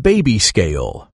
Baby scale.